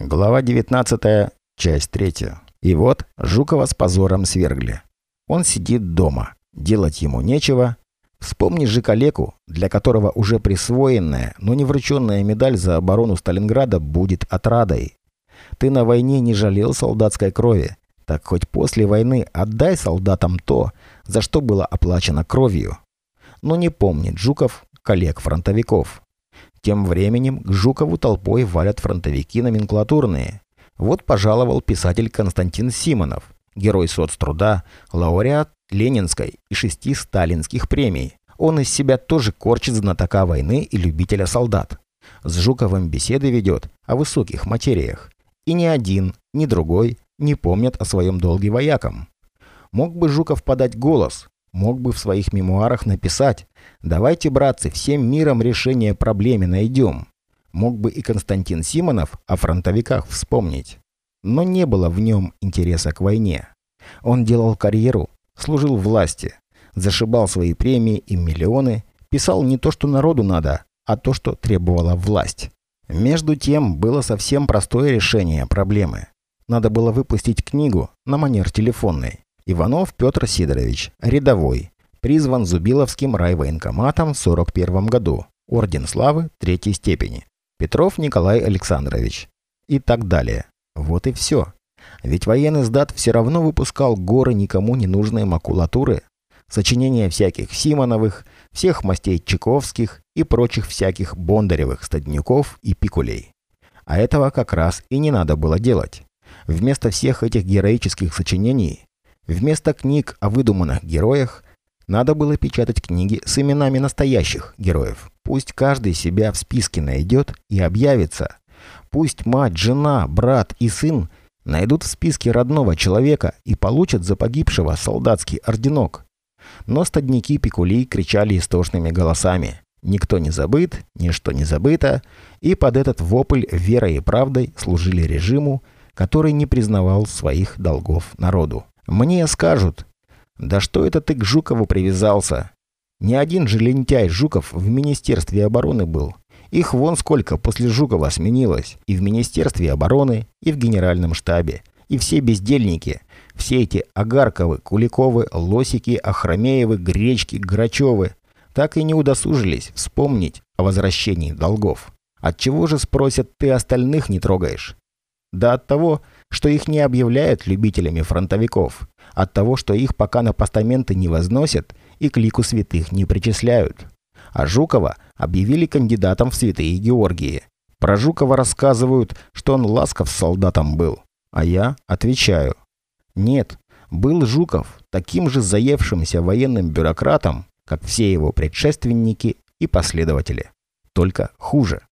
Глава 19, часть 3. И вот Жукова с позором свергли. Он сидит дома, делать ему нечего. Вспомни же калеку, для которого уже присвоенная, но не врученная медаль за оборону Сталинграда будет отрадой. Ты на войне не жалел солдатской крови, так хоть после войны отдай солдатам то, за что было оплачено кровью. Но не помнит Жуков коллег-фронтовиков. Тем временем к Жукову толпой валят фронтовики номенклатурные. Вот пожаловал писатель Константин Симонов, герой соцтруда, лауреат Ленинской и шести сталинских премий. Он из себя тоже корчит знатока войны и любителя солдат. С Жуковым беседы ведет о высоких материях. И ни один, ни другой не помнят о своем долге воякам. Мог бы Жуков подать голос, мог бы в своих мемуарах написать «Давайте, братцы, всем миром решение проблемы найдем». Мог бы и Константин Симонов о фронтовиках вспомнить. Но не было в нем интереса к войне. Он делал карьеру, служил власти, зашибал свои премии и миллионы, писал не то, что народу надо, а то, что требовала власть. Между тем было совсем простое решение проблемы. Надо было выпустить книгу на манер телефонной. Иванов Петр Сидорович, рядовой, призван Зубиловским райвоенкоматом в 41 году, орден славы третьей степени. Петров Николай Александрович. И так далее. Вот и все. Ведь военный сдат все равно выпускал горы никому не нужной макулатуры, сочинения всяких Симоновых, всех мастей Чайковских и прочих всяких Бондаревых, Стаднюков и Пикулей. А этого как раз и не надо было делать. Вместо всех этих героических сочинений Вместо книг о выдуманных героях надо было печатать книги с именами настоящих героев. Пусть каждый себя в списке найдет и объявится. Пусть мать, жена, брат и сын найдут в списке родного человека и получат за погибшего солдатский орденок. Но стадники Пикулей кричали истошными голосами. Никто не забыт, ничто не забыто, и под этот вопль верой и правдой служили режиму, который не признавал своих долгов народу. Мне скажут, да что это ты к Жукову привязался? Ни один же лентяй Жуков в Министерстве обороны был. Их вон сколько после Жукова сменилось. И в Министерстве обороны, и в Генеральном штабе. И все бездельники. Все эти Агарковы, Куликовы, Лосики, Ахромеевы, Гречки, Грачевы так и не удосужились вспомнить о возвращении долгов. Отчего же, спросят, ты остальных не трогаешь? Да от того, что их не объявляют любителями фронтовиков, от того, что их пока на постаменты не возносят и к лику святых не причисляют. А Жукова объявили кандидатом в святые Георгии. Про Жукова рассказывают, что он ласков с солдатом был. А я отвечаю. Нет, был Жуков таким же заевшимся военным бюрократом, как все его предшественники и последователи. Только хуже.